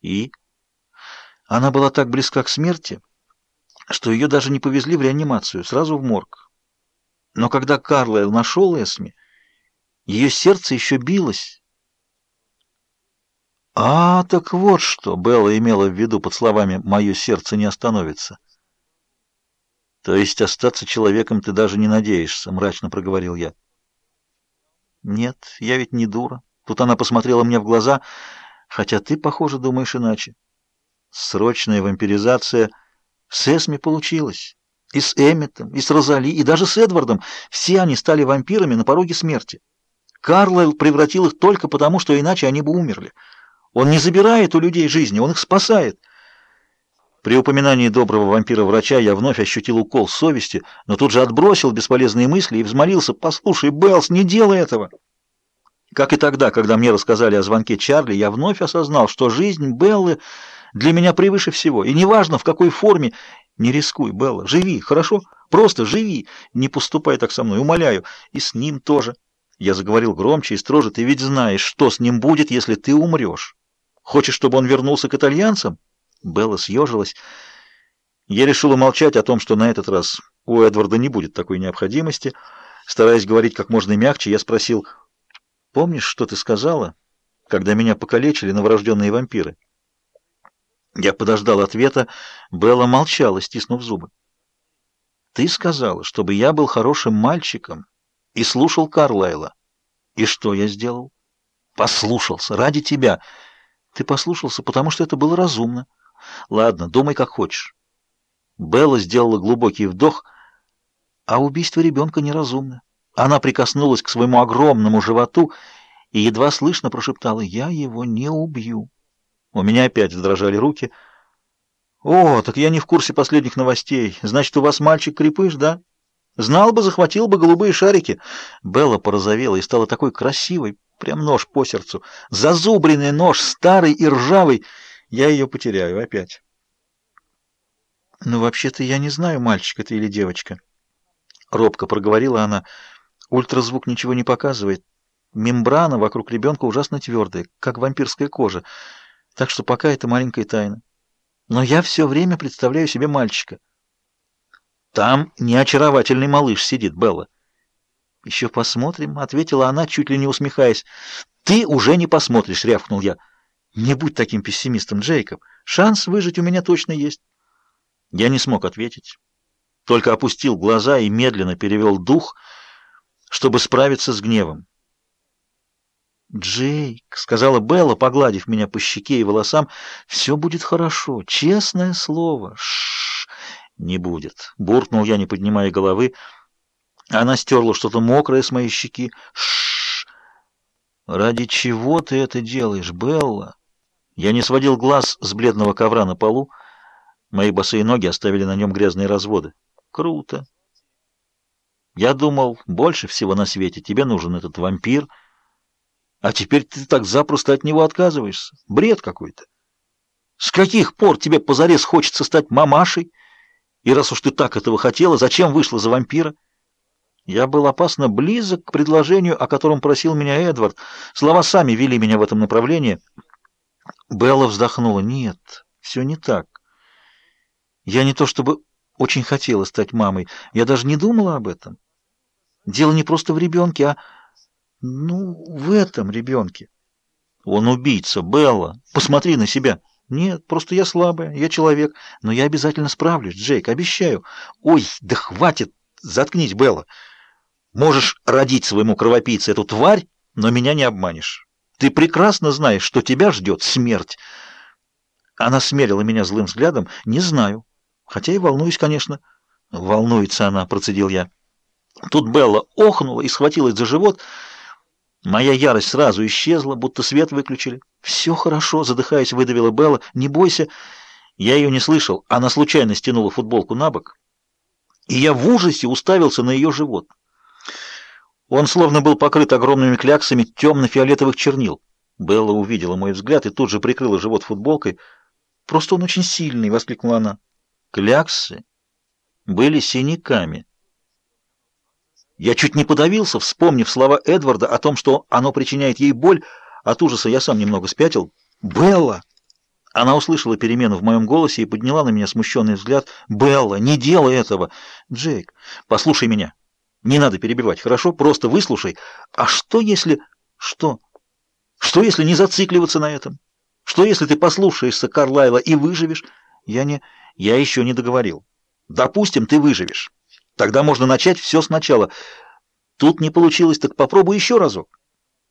И? Она была так близка к смерти, что ее даже не повезли в реанимацию, сразу в морг. Но когда Карлайл нашел Эсми, ее сердце еще билось. А, так вот что Белла имела в виду под словами «моё сердце не остановится». То есть остаться человеком ты даже не надеешься, мрачно проговорил я. Нет, я ведь не дура. Тут она посмотрела мне в глаза, хотя ты, похоже, думаешь иначе. Срочная вампиризация с Эсми получилась. И с Эмметом, и с Розали, и даже с Эдвардом. Все они стали вампирами на пороге смерти. Карлайл превратил их только потому, что иначе они бы умерли. Он не забирает у людей жизни, он их спасает. При упоминании доброго вампира-врача я вновь ощутил укол совести, но тут же отбросил бесполезные мысли и взмолился, «Послушай, Беллс, не делай этого!» Как и тогда, когда мне рассказали о звонке Чарли, я вновь осознал, что жизнь Беллы для меня превыше всего, и неважно, в какой форме. Не рискуй, Белла, живи, хорошо? Просто живи, не поступай так со мной, умоляю, и с ним тоже. Я заговорил громче и строже, ты ведь знаешь, что с ним будет, если ты умрешь. Хочешь, чтобы он вернулся к итальянцам? Белла съежилась. Я решил умолчать о том, что на этот раз у Эдварда не будет такой необходимости. Стараясь говорить как можно мягче, я спросил, «Помнишь, что ты сказала, когда меня покалечили новорожденные вампиры?» Я подождал ответа. Белла молчала, стиснув зубы. «Ты сказала, чтобы я был хорошим мальчиком и слушал Карлайла. И что я сделал?» «Послушался. Ради тебя. Ты послушался, потому что это было разумно. Ладно, думай как хочешь. Белла сделала глубокий вдох, а убийство ребенка неразумно. Она прикоснулась к своему огромному животу и едва слышно прошептала «Я его не убью». У меня опять задрожали руки. «О, так я не в курсе последних новостей. Значит, у вас мальчик-крепыш, да? Знал бы, захватил бы голубые шарики». Белла порозовела и стала такой красивой, прям нож по сердцу. Зазубренный нож, старый и ржавый — я ее потеряю опять. «Ну, вообще-то я не знаю, мальчик это или девочка». Робко проговорила она. «Ультразвук ничего не показывает. Мембрана вокруг ребенка ужасно твердая, как вампирская кожа. Так что пока это маленькая тайна. Но я все время представляю себе мальчика. Там неочаровательный малыш сидит, Белла». «Еще посмотрим», — ответила она, чуть ли не усмехаясь. «Ты уже не посмотришь», — рявкнул я. Не будь таким пессимистом, Джейкоб. Шанс выжить у меня точно есть. Я не смог ответить. Только опустил глаза и медленно перевел дух, чтобы справиться с гневом. «Джейк», — сказала Белла, погладив меня по щеке и волосам, — «все будет хорошо, честное слово». Шш, не будет. Буркнул я, не поднимая головы. Она стерла что-то мокрое с моей щеки. Шш. Ради чего ты это делаешь, Белла? Я не сводил глаз с бледного ковра на полу. Мои босые ноги оставили на нем грязные разводы. Круто. Я думал, больше всего на свете тебе нужен этот вампир, а теперь ты так запросто от него отказываешься. Бред какой-то. С каких пор тебе позарез хочется стать мамашей? И раз уж ты так этого хотела, зачем вышла за вампира? Я был опасно близок к предложению, о котором просил меня Эдвард. Слова сами вели меня в этом направлении — Белла вздохнула. «Нет, все не так. Я не то чтобы очень хотела стать мамой, я даже не думала об этом. Дело не просто в ребенке, а... ну, в этом ребенке. Он убийца, Белла. Посмотри на себя. Нет, просто я слабая, я человек, но я обязательно справлюсь, Джейк, обещаю. Ой, да хватит, заткнись, Белла. Можешь родить своему кровопийце эту тварь, но меня не обманешь». Ты прекрасно знаешь, что тебя ждет смерть. Она смерила меня злым взглядом. Не знаю. Хотя и волнуюсь, конечно. Волнуется она, процедил я. Тут Белла охнула и схватилась за живот. Моя ярость сразу исчезла, будто свет выключили. «Все хорошо», — задыхаясь, выдавила Белла. «Не бойся». Я ее не слышал. Она случайно стянула футболку на бок. И я в ужасе уставился на ее живот. Он словно был покрыт огромными кляксами темно-фиолетовых чернил. Белла увидела мой взгляд и тут же прикрыла живот футболкой. «Просто он очень сильный!» — воскликнула она. Кляксы были синяками. Я чуть не подавился, вспомнив слова Эдварда о том, что оно причиняет ей боль. От ужаса я сам немного спятил. «Белла!» Она услышала перемену в моем голосе и подняла на меня смущенный взгляд. «Белла, не делай этого!» «Джейк, послушай меня. Не надо перебивать, хорошо? Просто выслушай. А что если...» «Что? Что если не зацикливаться на этом? Что если ты послушаешься Карлайла и выживешь?» «Я не... Я еще не договорил. Допустим, ты выживешь. Тогда можно начать все сначала. Тут не получилось, так попробуй еще разок.